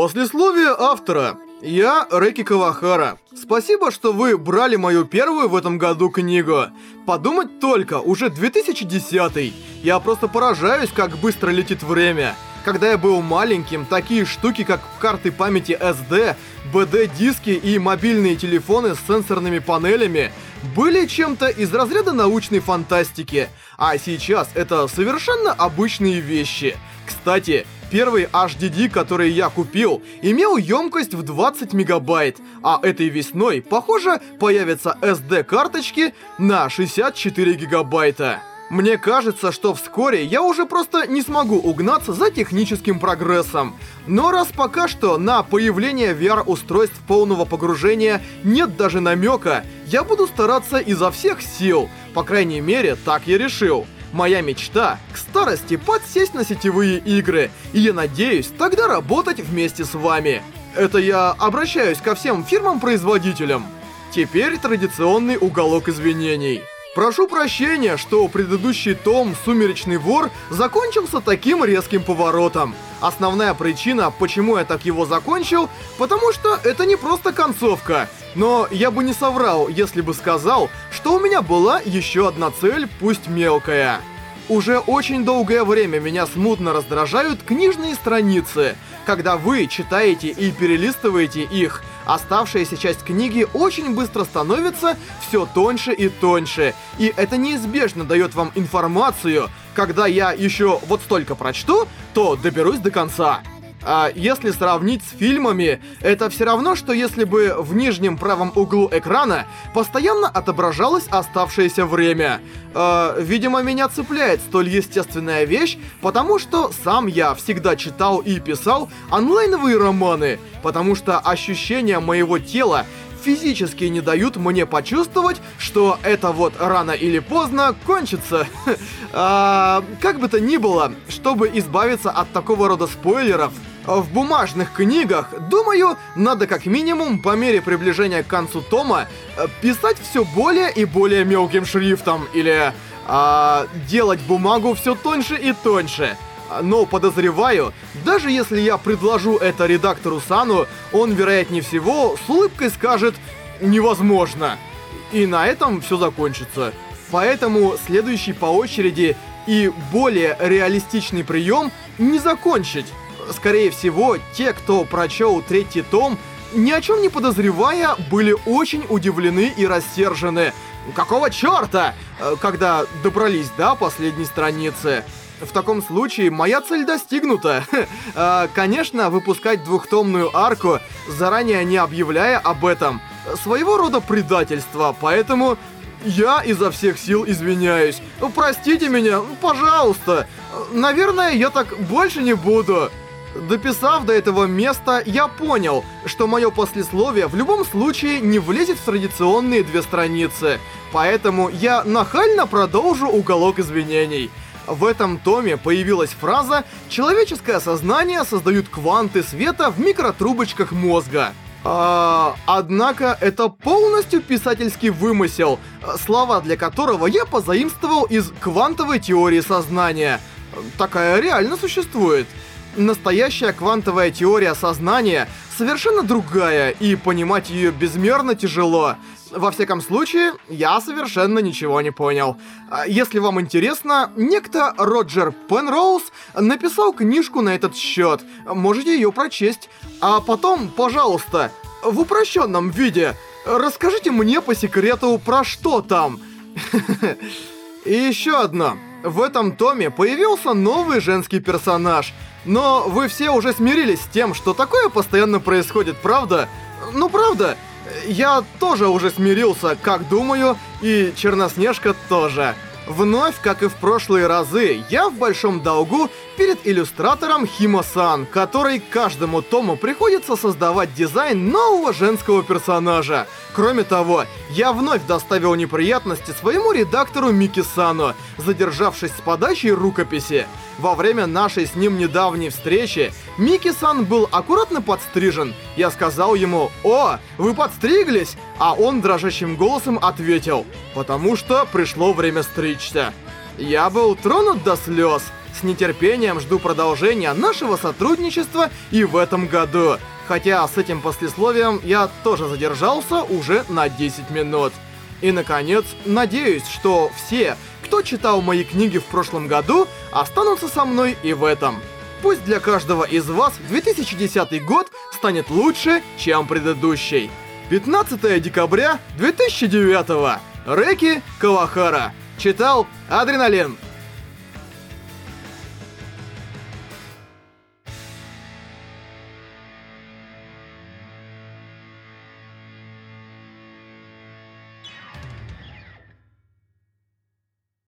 Послесловие автора. Я Рэки Кавахара. Спасибо, что вы брали мою первую в этом году книгу. Подумать только, уже 2010 Я просто поражаюсь, как быстро летит время. Когда я был маленьким, такие штуки, как карты памяти SD, BD-диски и мобильные телефоны с сенсорными панелями были чем-то из разряда научной фантастики, а сейчас это совершенно обычные вещи. Кстати, Первый HDD, который я купил, имел емкость в 20 мегабайт, а этой весной, похоже, появятся SD-карточки на 64 гигабайта. Мне кажется, что вскоре я уже просто не смогу угнаться за техническим прогрессом. Но раз пока что на появление VR-устройств полного погружения нет даже намека, я буду стараться изо всех сил. По крайней мере, так я решил. Моя мечта — к старости подсесть на сетевые игры, и я надеюсь тогда работать вместе с вами. Это я обращаюсь ко всем фирмам-производителям. Теперь традиционный уголок извинений. Прошу прощения, что предыдущий том «Сумеречный вор» закончился таким резким поворотом. Основная причина, почему я так его закончил, потому что это не просто концовка. Но я бы не соврал, если бы сказал, что у меня была еще одна цель, пусть мелкая. Уже очень долгое время меня смутно раздражают книжные страницы. Когда вы читаете и перелистываете их, оставшаяся часть книги очень быстро становится все тоньше и тоньше. И это неизбежно дает вам информацию. Когда я еще вот столько прочту, то доберусь до конца. А если сравнить с фильмами, это все равно, что если бы в нижнем правом углу экрана постоянно отображалось оставшееся время. Э, видимо, меня цепляет столь естественная вещь, потому что сам я всегда читал и писал онлайновые романы, потому что ощущения моего тела физически не дают мне почувствовать, что это вот рано или поздно кончится. а, как бы то ни было, чтобы избавиться от такого рода спойлеров, в бумажных книгах, думаю, надо как минимум по мере приближения к концу тома э, писать все более и более мелким шрифтом или а, делать бумагу все тоньше и тоньше. Но подозреваю, даже если я предложу это редактору Сану, он, вероятнее всего, с улыбкой скажет «невозможно». И на этом все закончится. Поэтому следующий по очереди и более реалистичный прием не закончить. Скорее всего, те, кто прочел третий том, ни о чем не подозревая, были очень удивлены и рассержены. Какого черта? Э, когда добрались до последней страницы. В таком случае моя цель достигнута. Э, конечно, выпускать двухтомную арку, заранее не объявляя об этом, своего рода предательство, поэтому я изо всех сил извиняюсь. Простите меня, пожалуйста. Наверное, я так больше не буду. Дописав до этого места, я понял, что мое послесловие в любом случае не влезет в традиционные две страницы, поэтому я нахально продолжу уголок извинений. В этом томе появилась фраза «Человеческое сознание создают кванты света в микротрубочках мозга». А, однако это полностью писательский вымысел, слова для которого я позаимствовал из квантовой теории сознания. Такая реально существует. Настоящая квантовая теория сознания совершенно другая, и понимать ее безмерно тяжело. Во всяком случае, я совершенно ничего не понял. А если вам интересно, некто Роджер Пенроуз написал книжку на этот счет. Можете ее прочесть. А потом, пожалуйста, в упрощенном виде, расскажите мне по секрету, про что там. И еще одно. В этом томе появился новый женский персонаж — но вы все уже смирились с тем, что такое постоянно происходит, правда? Ну правда, я тоже уже смирился, как думаю, и Черноснежка тоже. Вновь, как и в прошлые разы, я в большом долгу перед иллюстратором Хима-сан, который каждому тому приходится создавать дизайн нового женского персонажа. Кроме того, я вновь доставил неприятности своему редактору Мики-сану, задержавшись с подачей рукописи. Во время нашей с ним недавней встречи Мики-сан был аккуратно подстрижен. Я сказал ему «О, вы подстриглись?» А он дрожащим голосом ответил «Потому что пришло время стричься». Я был тронут до слез. С нетерпением жду продолжения нашего сотрудничества и в этом году. Хотя с этим послесловием я тоже задержался уже на 10 минут. И, наконец, надеюсь, что все, кто читал мои книги в прошлом году, останутся со мной и в этом. Пусть для каждого из вас 2010 год станет лучше, чем предыдущий. 15 декабря 2009. Рэки Кавахара. Читал Адреналин.